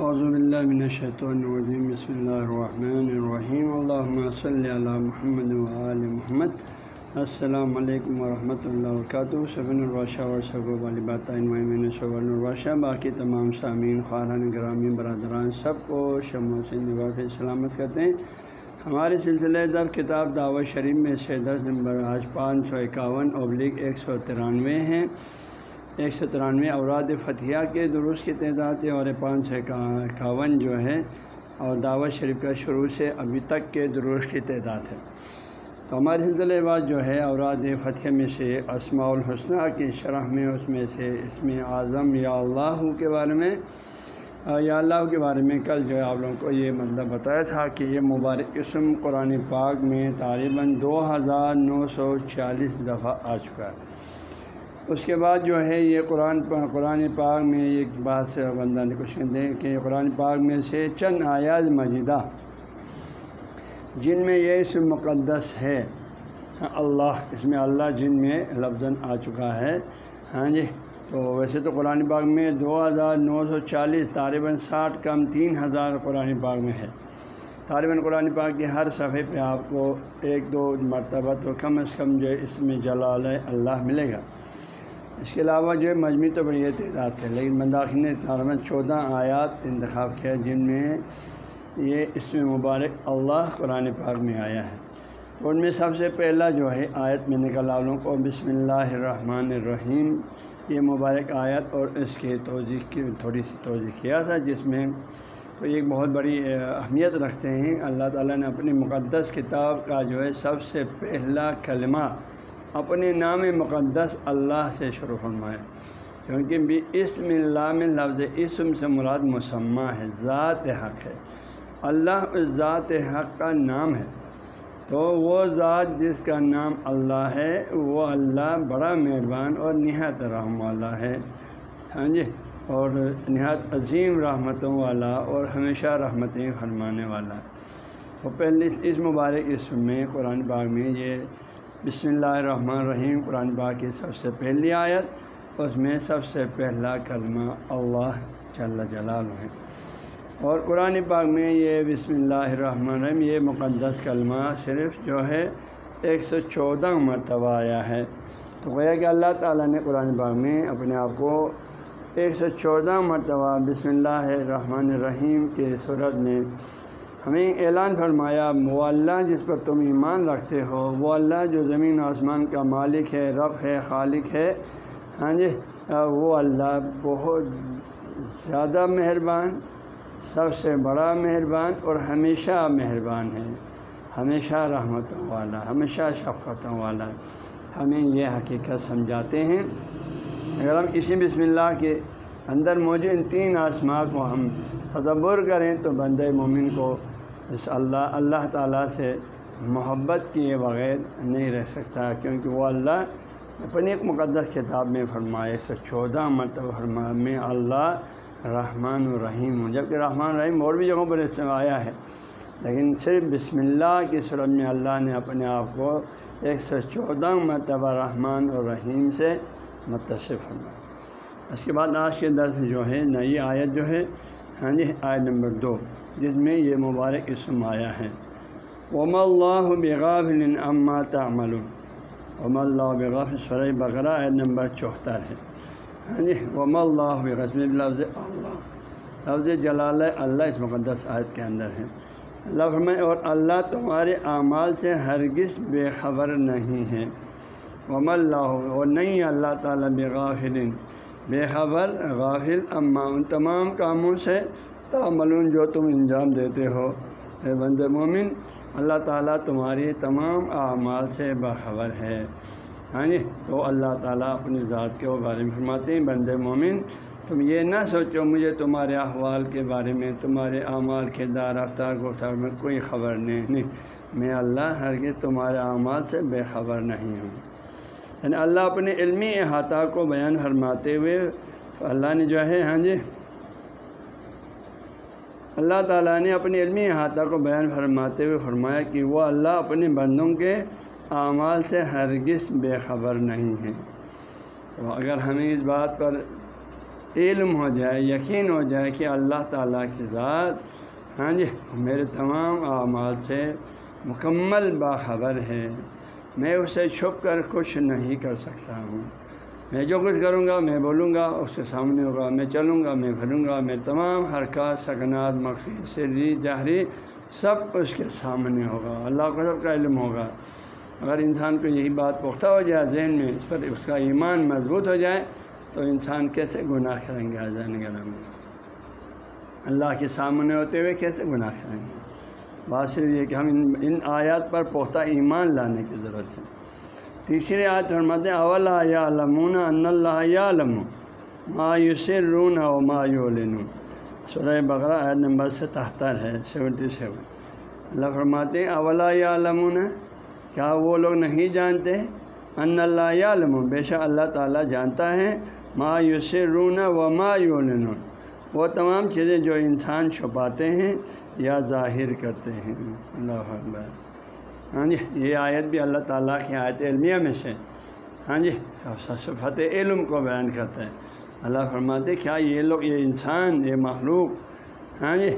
من الشیطان الرجیم، بسم اللہ الرحمن الرحیم۔ اللہ صلی اللہ محمد وآل محمد۔ السلام علیکم ورحمۃ اللہ وبرکاتہ۔ صبن الباشہ اور صبح والی باتین صبن الباشہ باقی تمام سامعین خارن گرامی، برادران، سب کو شمع سے نواف سلامت کرتے ہیں۔ ہمارے سلسلے در کتاب دعوت شریف میں سے دس نمبر آج پانچ سو اکاون ابلیغ ایک سو ترانوے ہیں ایک سو ترانوے اوراد فتھیہ کے درست کی تعداد ہے اور پانچ سو اکاون جو ہے، اور دعوت شریف کا شروع سے ابھی تک کے درست کی تعداد ہے۔ تو ہمارے سلسلے بعد جو ہے، اوراد فتح میں سے اسماع الحسنہ کی شرح میں، اس میں سے اس میں اعظم یا اللہ کے بارے میں، یا اللہ کے بارے میں کل جو ہے آپ لوگوں کو یہ مطلب بتایا تھا کہ یہ مبارک قسم قرآن پاک میں تقریباً دو ہزار نو سو چالیس دفعہ آ چکا ہے۔ اس کے بعد جو ہے یہ قرآن قرآن پاک میں ایک بات سے بندہ نے کچھ کہتے ہیں کہ قرآن پاک میں سے چند آیات مجیدہ جن میں یہ اسم مقدس ہے۔ ہاں، اللہ، اس میں اللہ جن میں لفظ آ چکا ہے۔ ہاں جی تو ویسے تو قرآن پاک میں دو ہزار نو سو چالیس طالباً ساٹھ کم تین ہزار قرآن پاک میں ہے۔ طالباً قرآن پاک کے ہر صفحے پہ آپ کو ایک دو مرتبہ تو کم از کم جو ہے اس میں جلال اللہ ملے گا۔ اس کے علاوہ جو ہے مجموعی تو بڑی تعداد ہے، لیکن منداخل نے چودہ آیات انتخاب کیا جن میں یہ اس میں مبارک اللہ قرآن پاک میں آیا ہے۔ ان میں سب سے پہلا جو ہے آیت میں نکل والوں کو بسم اللہ الرحمن الرحیم، یہ مبارک آیت اور اس کے توضیع کی تھوڑی سی توضیع کیا تھا، جس میں تو ایک بہت بڑی اہمیت رکھتے ہیں۔ اللہ تعالیٰ نے اپنی مقدس کتاب کا جو ہے سب سے پہلا کلمہ اپنے نام مقدس اللہ سے شروع فرمایا کیونکہ بھی اسم اللہ میں لفظ اسم سے مراد مسمہ ہے، ذات حق ہے۔ اللہ اس ذات حق کا نام ہے۔ تو وہ ذات جس کا نام اللہ ہے، وہ اللہ بڑا مہربان اور نہایت رحم والا ہے۔ ہاں جی اور نہایت عظیم رحمتوں والا اور ہمیشہ رحمتیں فرمانے والا۔ ہے وہ پہلے اس مبارک اس میں قرآن باغ میں یہ بسم اللہ الرحمن الرحیم، قرآن باغ کی سب سے پہلی آیت، اس میں سب سے پہلا کلمہ اللہ چل جلال ہے۔ اور قرآن پاک میں یہ بسم اللہ الرحمن الرحیم، یہ مقدس کلمہ صرف جو ہے، ایک سو چودہ مرتبہ آیا ہے۔ تو گویا کہ اللہ تعالیٰ نے قرآن پاک میں اپنے آپ کو ایک سو چودہ مرتبہ بسم اللہ الرحمن الرحیم کے صورت میں ہمیں اعلان فرمایا وہ اللہ جس پر تم ایمان رکھتے ہو وہ اللہ جو زمین آسمان کا مالک ہے، رب ہے، خالق ہے ہاں جی؟ وہ اللہ بہت زیادہ مہربان، سب سے بڑا مہربان اور ہمیشہ مہربان ہے، ہمیشہ رحمتوں والا، ہمیشہ شفقتوں والا۔ ہمیں یہ حقیقت سمجھاتے ہیں۔ اگر ہم اسی بسم اللہ کے اندر موجود ان تین آسما کو ہم تدبر کریں، تو بند مومن کو اس اللہ اللہ تعالیٰ سے محبت کیے بغیر نہیں رہ سکتا، کیونکہ وہ اللہ اپنی ایک مقدس کتاب میں فرمائے سو چودہ مرتبہ فرمایا، میں اللہ رحمٰن الرحیم ہوں۔ جبکہ رحمٰن الرحیم اور بھی جگہوں پر آیا ہے، لیکن صرف بسم اللہ کی صورت میں اللہ نے اپنے آپ کو ایک سو چودہ مرتبہ رحمٰن الرحیم سے متصف فرمایا۔ اس کے بعد آج کے درس جو ہے، نئی آیت جو ہے ہاں جی آیت نمبر دو، جس میں یہ مبارک اسم آیا ہے۔ وم اللہ بغافل اما تعمل وم اللہ بغاف سرح بقرہ، آیت نمبر چوہتر ہے۔ ہاں جی وم اللہ قسم لفظ اللہ، لفظ جلال اللہ اس مقدس عائد کے اندر ہے۔ اللہ اور اللہ تمہارے اعمال سے ہرگز بے خبر نہیں ہے۔ وم اللہ اور نہیں اللہ تعالیٰ بے بے خبر، غافل، اما، ان تمام کاموں سے تعمل جو تم انجام دیتے ہو۔ اے بند مومن، اللہ تعالیٰ تمہاری تمام اعمال سے باخبر ہے۔ ہاں جی تو اللہ تعالیٰ اپنی ذات کے بارے میں فرماتے ہیں بند مومن، تم یہ نہ سوچو مجھے تمہارے احوال کے بارے میں، تمہارے اعمال کے دار رفتار گفتار میں کوئی خبر نہیں۔ نہیں میں اللہ ہر کے تمہارے اعمال سے بے خبر نہیں ہوں۔ یعنی اللہ اپنے علمی احاطہ کو بیان فرماتے ہوئے اللہ نے جو ہے ہاں جی اللہ تعالیٰ نے اپنے علمی احاطہ کو بیان فرماتے ہوئے فرمایا کہ وہ اللہ اپنے بندوں کے اعمال سے ہرگز بے خبر نہیں ہے۔ تو اگر ہمیں اس بات پر علم ہو جائے، یقین ہو جائے کہ اللہ تعالیٰ کی ذات ہاں جی میرے تمام اعمال سے مکمل باخبر ہے۔ میں اسے چھپ کر کچھ نہیں کر سکتا ہوں۔ میں جو کچھ کروں گا، میں بولوں گا، اس کے سامنے ہوگا، میں چلوں گا، میں پھروں گا، میں تمام حرکات، سکنات، مقصد، سری، جہری سب اس کے سامنے ہوگا۔ اللہ کو سب کا علم ہوگا۔ اگر انسان کو یہی بات پختہ ہو جائے ذہن میں، اس پر اس کا ایمان مضبوط ہو جائے، تو انسان کیسے گناہ کریں گے؟ آزان گرہ میں اللہ کے سامنے ہوتے ہوئے کیسے گناہ کریں گے؟ بات صرف یہ کہ ہم ان ان آیات پر پختہ ایمان لانے کی ضرورت ہے۔ تیسری آیت حرمت اولا یا علمون ان اللہ علم مایوس رون و مایولن سورہ بقرہ آیت نمبر ستہتر ہے سیونٹی سیون اللہ فرماتے اولا یا علمون کیا وہ لوگ نہیں جانتے؟ ان اللہ علم بے شک اللہ تعالیٰ جانتا ہے مایوس رون و مایولن وہ تمام چیزیں جو انسان چھپاتے ہیں یا ظاہر کرتے ہیں۔ اللہ اکبر۔ ہاں جی یہ آیت بھی اللہ تعالیٰ کی آیت علمیہ میں سے۔ ہاں جی فتح علم کو بیان کرتا ہے اللہ فرماتے کیا یہ لوگ، یہ انسان، یہ مخلوق؟ ہاں جی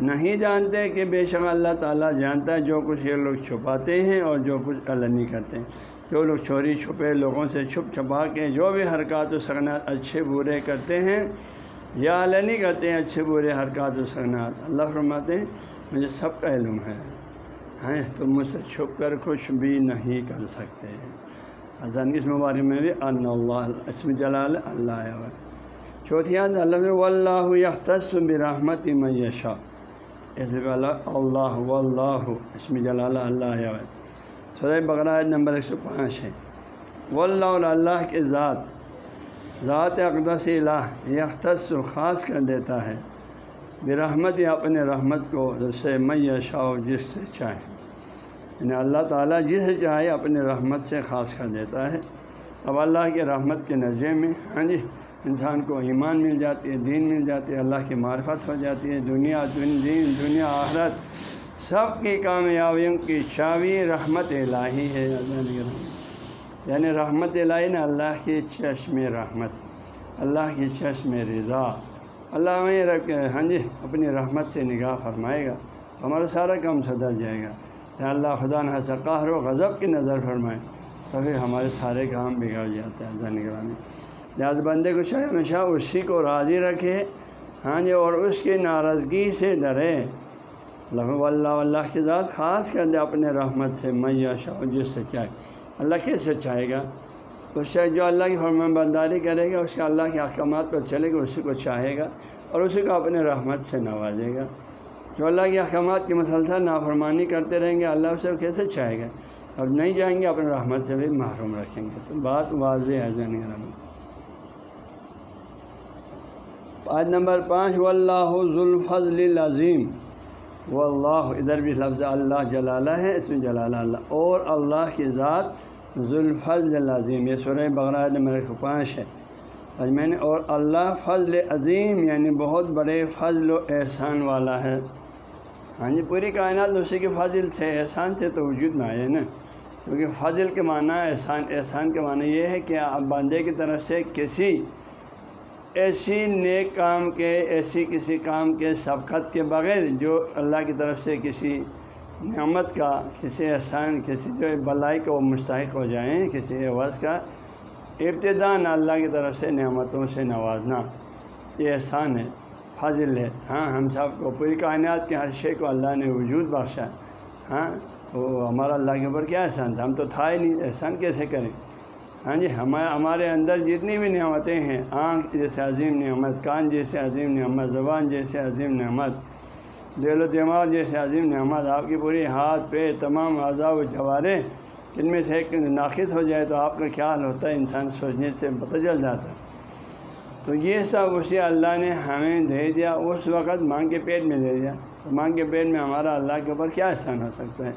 نہیں جانتے کہ بے شک اللہ تعالیٰ جانتا ہے جو کچھ یہ لوگ چھپاتے ہیں اور جو کچھ اللہ نہیں کرتے ہیں۔ جو لوگ چوری چھپے، لوگوں سے چھپ چھپا کے جو بھی حرکات و سکنات اچھے برے کرتے ہیں یا اللہ نہیں کرتے ہیں اچھے برے حرکات و سکنات اللہ فرماتے ہیں، مجھے سب کا علم ہے۔ ہیں تو مجھ سے چھپ کر کچھ بھی نہیں کر سکتے۔ اذان اس مبارک میں بھی، ان اللہ، اسم جلال اللہ چوتھی اللہ میں اللہ یختص برحمت میشا اس میں اللہ و اللہ اسم جلال اللہ سر بقرا نمبر ایک سو پانچ ہے۔ و اللہ اللہ کے ذات۔ ذات اقدس الہ یختص خاص کر دیتا ہے۔ برحمت یا اپنے رحمت کو سے میں شاؤ جس سے چاہے۔ یعنی اللہ تعالیٰ جس سے چاہے اپنے رحمت سے خاص کر دیتا ہے۔ اب اللہ کے رحمت کے نظر میں ہاں جی انسان کو ایمان مل جاتی ہے، دین مل جاتی ہے، اللہ کی معرفت ہو جاتی ہے۔ دنیا دن دین دنیا، آخرت، سب کی کامیابیوں کی چاوی رحمت الہی ہے۔ اللہ یعنی رحمت الہی نے اللہ کی چشم رحمت، اللہ کی چشم رضا۔ اللہ میں رکھ کے ہاں جی اپنی رحمت سے نگاہ فرمائے گا، ہمارا سارا کام سدھر جائے گا۔ یا اللہ، خدا نہ قہر و غضب کی نظر فرمائے، تبھی ہمارے سارے کام بگڑ جاتے ہیں اللہ نگرانی لہٰذا بندے کو چاہے ہمیشہ اسی کو راضی رکھے ہاں جی اور اس کی ناراضگی سے ڈرے۔ اللہ اللہ اللہ کی ذات خاص کر دے اپنے رحمت سے میّ شاہ، جس سے چاہے اللہ کیسے چاہے گا۔ اس سے جو اللہ کی فرمان برداری کرے گا، اس کا اللہ کے احکامات پر چلے گا، اسی کو چاہے گا اور اسی کو اپنے رحمت سے نوازے گا۔ جو اللہ کے احکامات کی مسلسل نافرمانی کرتے رہیں گے، اللہ اسے کیسے چاہے گا؟ اور نہیں جائیں گے اپنے رحمت سے بھی محروم رکھیں گے۔ تو بات واضح ہے زین آج نمبر پانچ و اللہ ذوالفضل العظیم و اللہ ادھر بھی لفظ اللہ جلالہ ہے، اس میں جلالہ اللہ اور اللہ کی ذات ذوالفضل عظیم یہ سورہ بغرا نمبر پانچ ہے۔ میں نے اور اللہ فضل عظیم یعنی بہت بڑے فضل و احسان والا ہے۔ ہاں جی پوری کائنات اسی کے فضل سے، احسان سے تو وجود میں آئے نا۔ کیونکہ فضل کے معنی، احسان احسان کے معنی یہ ہے کہ آپ باندھے کی طرف سے کسی ایسی نیک کام کے، ایسی کسی کام کے سبقت کے بغیر جو اللہ کی طرف سے کسی نعمت کا کسی احسان، کسی جو بلائی کو وہ مستحق ہو جائیں، کسی عوض کا، ابتدا اللہ کی طرف سے نعمتوں سے نوازنا، یہ احسان ہے فضل ہے۔ ہاں ہم سب کو پوری کائنات کے ہر شے کو اللہ نے وجود بخشا۔ ہاں وہ ہمارا اللہ کے اوپر کیا احسان؟ تھا ہم تو تھا ہی نہیں، احسان کیسے کریں؟ ہاں جی ہمارے اندر جتنی بھی نعمتیں ہیں، آنکھ جیسے عظیم نعمت، کان جیسے عظیم نعمت، زبان جیسے عظیم نعمت دل و دماغ جیسے عظیم نعمت آپ کی پوری ہاتھ پہ تمام اعضاء و جوارے جن میں سے ایک ناقص ہو جائے تو آپ کا کیا حال ہوتا ہے انسان سوچنے سے پتہ چل جاتا ہے۔ تو یہ سب اسی اللہ نے ہمیں دے دیا، اس وقت مانگ کے پیٹ میں دے دیا۔ تو مانگ کے پیٹ میں ہمارا اللہ کے اوپر کیا احسان ہو سکتا ہے؟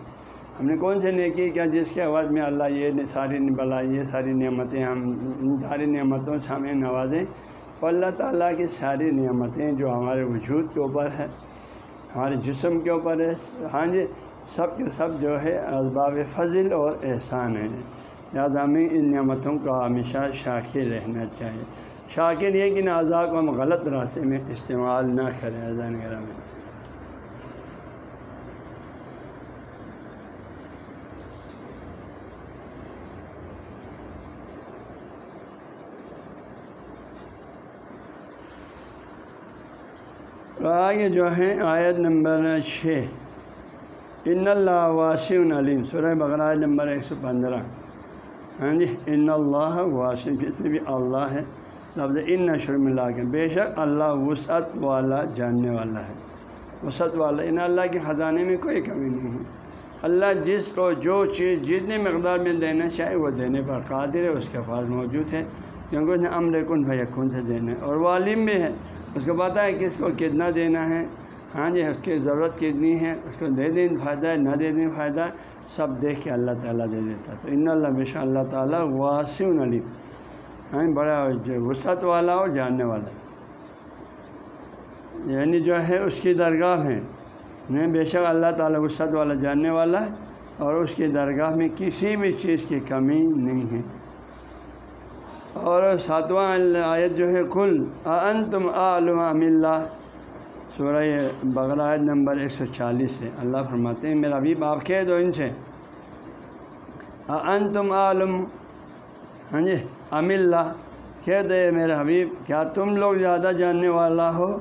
ہم نے کون سے نیکی کیا جس کے عوض میں اللہ یہ ساری بلا یہ ساری نعمتیں ہم، ان ساری نعمتوں سے ہمیں نوازیں اور اللہ تعالیٰ کی ساری نعمتیں جو ہمارے وجود کے اوپر ہے ہمارے جسم کے اوپر ہے۔ ہاں جی سب کے سب جو ہے اسباب فضل اور احسان ہیں۔ لہٰذا ہمیں ان نعمتوں کا ہمیشہ شاکر رہنا چاہیے۔ شاکر یہ کہ اعضاء کو ہم غلط راستے میں استعمال نہ کریں۔ اذان گرہ میں تو آگے جو ہے آیت نمبر چھ۔ ان اللہ واسع علیم۔ سورہ بقرہ نمبر ایک سو پندرہ۔ ہاں جی ان اللہ واسم جس میں بھی اللہ ہے، لفظ ان نشر ملا کے۔ بے شک اللہ وسعت والا، جاننے والا ہے۔ وسعت والا، ان اللہ کے خزانے میں کوئی کمی نہیں ہے۔ اللہ جس کو جو چیز، جتنی مقدار میں دینا چاہے، وہ دینے پر قادر ہے، اس کے پاس موجود ہے۔ کیونکہ اس نے امر کن بھیا کن سے دینا ہے اور وہ عالم بھی ہے اس کو پتہ ہے کہ اس کو کتنا دینا ہے۔ ہاں جی اس کی ضرورت کتنی ہے؟ اس کو دے دیں، فائدہ ہے، نہ دے دیں فائدہ ہے سب دیکھ کے اللہ تعالیٰ دے دیتا تو ان اللہ بش اللہ تعالیٰ واسع علیم۔ ہاں بڑا وسعت والا اور جاننے والا۔ یعنی جو ہے، اس کی درگاہ میں۔ نہیں، بے شک اللہ تعالیٰ وسعت والا، جاننے والا۔ ہے اور اس کی درگاہ میں کسی بھی چیز کی کمی نہیں ہے۔ اور ساتواں آیت جو ہے کل ان تم عالم اللہ سورہ بغل آیت نمبر ایک سو چالیس ہے۔ اللہ فرماتے ہیں، میرا ابھی آپ کہہ دو ان سے۔ ان تم عالم ہاں جی ام اللہ کہہ دے میرے حبیب، کیا تم لوگ زیادہ جاننے والا ہو؟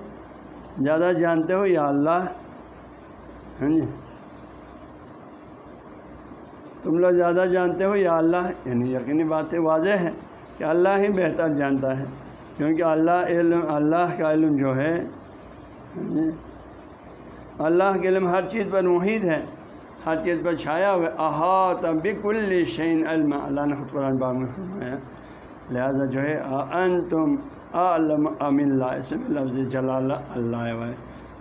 زیادہ جانتے ہو یا اللہ؟ ہاں جی۔ تم لوگ زیادہ جانتے ہو یا اللہ؟ یعنی یقینی بات ہے، واضح ہے۔ کہ اللہ ہی بہتر جانتا ہے، کیونکہ اللہ علم، اللہ کا علم جو ہے، اللہ کے علم ہر چیز پر محیط ہے، ہر چیز پر چھایا ہوا احاط بک الشین علم۔ اللہ نے قرآن باغ میں فرمایا، لہٰذا جو ہے ان تم عالم ام اللہ۔ اس میں لفظ جلال اللہ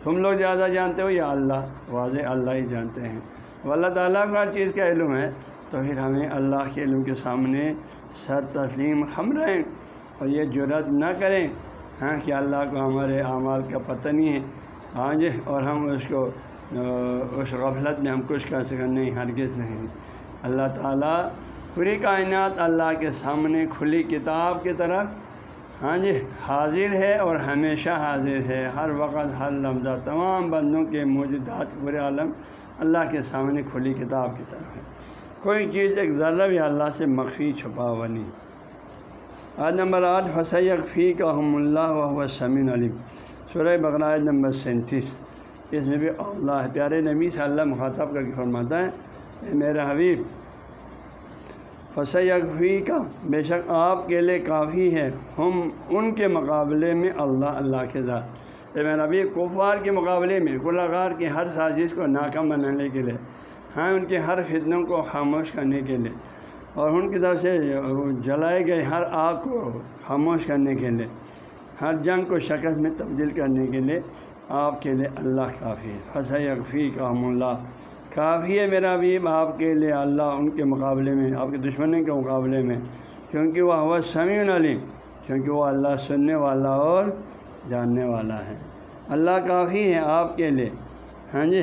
تم لوگ زیادہ جانتے ہو یا اللہ؟ واضح اللہ ہی جانتے ہیں۔ اللہ تعالیٰ کا ہر چیز کا علم ہے، تو پھر ہمیں اللہ کے علم کے سامنے سر تسلیم ہم رہیں اور یہ جرت نہ کریں۔ ہاں کہ اللہ کو ہمارے اعمال کا پتہ نہیں ہے۔ ہاں جی اور ہم اس کو، اس غفلت میں ہم کچھ کر سکیں نہیں، ہرگز نہیں۔ اللہ تعالیٰ پوری کائنات اللہ کے سامنے کھلی کتاب کی طرف ہاں جی حاضر ہے اور ہمیشہ حاضر ہے۔ ہر وقت، ہر لمحہ، تمام بندوں کے موجودات پورے عالم اللہ کے سامنے کھلی کتاب کی طرف ہے کوئی چیز ایک ذرہ بھی اللہ سے مخفی چھپا ہوا نہیں۔ آج نمبر آٹھ حسیق فی کا حم اللہ و سمین علیم سورہ بقرائے نمبر سینتیس۔ اس میں بھی اللہ، پیارے نبی صلی اللہ مخاطب کر کے فرماتا ہے، اے میرا حبیب فسیق فی کا بے شک آپ کے لیے کافی ہے۔ ہم ان کے مقابلے میں اللہ اللہ کے ذات۔ اے میرا حبیب، کفار کے مقابلے میں گلاغار کی ہر سازش کو ناکام بنانے کے لیے۔ ہاں ان کے ہر فتنوں کو خاموش کرنے کے لیے اور ان کی طرف سے جلائے گئے ہر آگ کو خاموش کرنے کے لیے، ہر جنگ کو شکست میں تبدیل کرنے کے لیے آپ کے لیے اللہ کافی ہے فص اقفی کا اللہ۔ کافی ہے میرا بھی آپ کے لیے اللہ ان کے مقابلے میں، آپ کے دشمنوں کے مقابلے میں۔ کیونکہ وہ ہوا سمیع علیم، کیونکہ وہ اللہ سننے والا اور جاننے والا ہے۔ اللہ کافی ہے آپ کے لیے۔ ہاں جی؟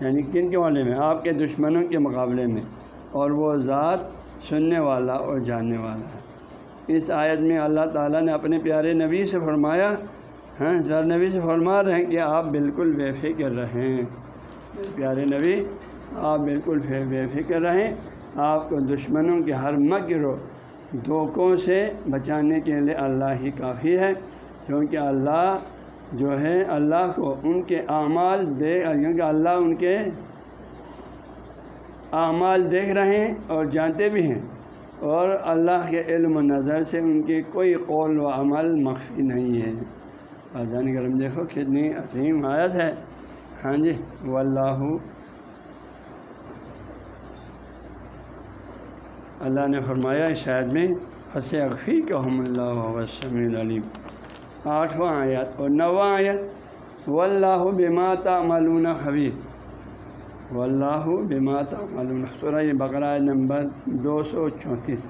یعنی کن کے والے میں؟ آپ کے دشمنوں کے مقابلے میں۔ اور وہ ذات سننے والا اور جاننے والا ہے۔ اس آیت میں اللہ تعالیٰ نے اپنے پیارے نبی سے فرمایا ہاں پیارے نبی سے فرما رہے ہیں کہ آپ بالکل بے فکر رہیں۔ پیارے نبی، آپ بالکل بے فکر رہیں۔ آپ کو دشمنوں کے ہر مکر و دھوکوں سے بچانے کے لیے اللہ ہی کافی ہے۔ کیونکہ اللہ جو ہے اللہ کو ان کے اعمال دیکھ کیونکہ اللہ ان کے اعمال دیکھ رہے ہیں اور جانتے بھی ہیں۔ اور اللہ کے علم و نظر سے ان کی کوئی قول و عمل مخفی نہیں ہے۔ اور کرم دیکھو کتنی عظیم آیت ہے۔ ہاں جی و اللہ اللہ نے فرمایا، اس شاید میں حس اقفی کا حم اللہ وسلم علیم آٹھواں آیت اور نواں آیت و اللہ بماتا ملون خبیر۔ و اللہ بماتا ملون سورہ بقرہ نمبر دو سو چونتیس۔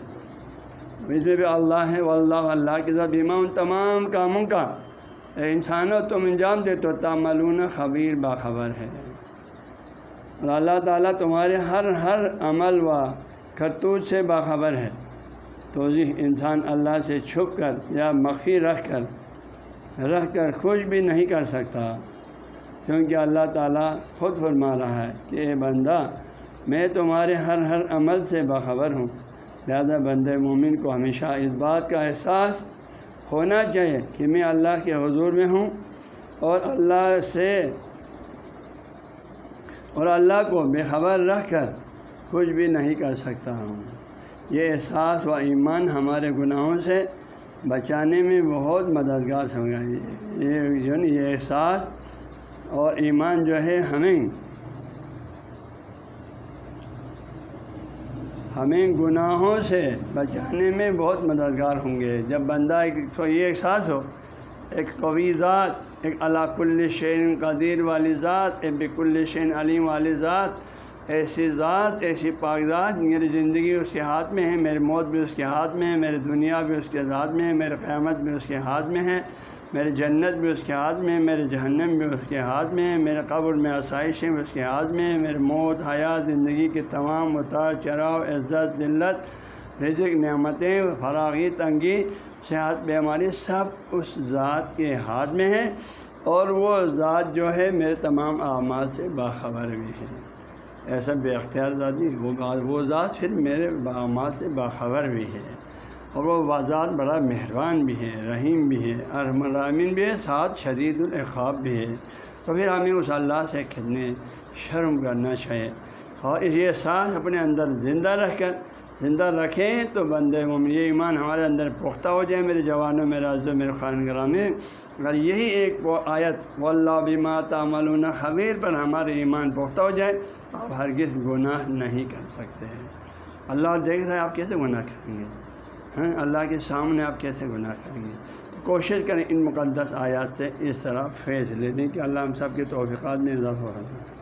اس میں بھی اللہ ہے و اللہ اللہ کے ساتھ بیما ان تمام کاموں کا۔ انسانوں، تم انجام دے تو تاملون خبیر باخبر ہے۔ اور اللہ تعالیٰ تمہارے ہر ہر عمل و کرتوت سے باخبر ہے۔ توضیح انسان اللہ سے چھپ کر یا مخفی رکھ کر رکھ کر خوش بھی نہیں کر سکتا، کیونکہ اللہ تعالیٰ خود فرما رہا ہے کہ اے بندہ، میں تمہارے ہر ہر عمل سے باخبر ہوں۔ لہذا بند مومن کو ہمیشہ اس بات کا احساس ہونا چاہیے کہ میں اللہ کے حضور میں ہوں اور اللہ سے، اور اللہ کو بے خبر رکھ کر کچھ بھی نہیں کر سکتا ہوں۔ یہ احساس و ایمان ہمارے گناہوں سے بچانے میں بہت مددگار سمجھا جی۔ یہ یہ احساس اور ایمان جو ہے ہمیں ہمیں گناہوں سے بچانے میں بہت مددگار ہوں گے۔ جب بندہ ایک تو یہ احساس ہو، ایک قوی ذات، ایک اللہ کل شعین قدیر والی ذات، ایک بک الشین علیم والی ذات ایسی ذات، ایسی پاک ذات میری زندگی اس کے ہاتھ میں ہے، میری موت بھی اس کے ہاتھ میں ہے، میری دنیا بھی اس کے ہاتھ میں ہے میرے قیامت بھی اس کے ہاتھ میں ہے، میری جنت بھی اس کے ہاتھ میں ہے میرے جہنم بھی اس کے ہاتھ میں ہے، میرے قبر میں آسائشیں بھی اس کے ہاتھ میں ہے میرے موت حیات زندگی کے تمام اتار چڑھاؤ، عزت، ذلت، رزق، نعمتیں، فراغی، تنگی، صحت، بیماری سب اس ذات کے ہاتھ میں ہے اور وہ ذات جو ہے میرے تمام اعمال سے باخبر بھی ہے ایسا بے اختیار ذاتی وہ ذات پھر میرے اعمال سے باخبر بھی ہے اور وہ وضاحت بڑا مہربان بھی ہے، رحیم بھی ہے، ارحم الرامین بھی ہے، ساتھ شدید الخاب بھی ہے۔ تو پھر ہمیں اس اللہ سے کتنے شرم کرنا چاہیے اور یہ سانس اپنے اندر زندہ رکھ کر، زندہ رکھیں تو بندے مومن، یہ ایمان ہمارے اندر پختہ ہو جائے، میرے جوانوں میں راز میرے خان میں۔ اگر یہی ایک وہ آیت و اللہ بیما تعمل خبیر پر ہمارے ایمان پختہ ہو جائے آپ ہرگز گناہ نہیں کر سکتے ہیں۔ اللہ دیکھ رہے ہیں آپ کیسے گناہ کریں گے؟ ہاں اللہ کے سامنے آپ کیسے گناہ کریں گے؟ کوشش کریں ان مقدس آیات سے اس طرح فیض لے دیں کہ اللہ ہم سب کے توفیقات میں اضافہ ہو۔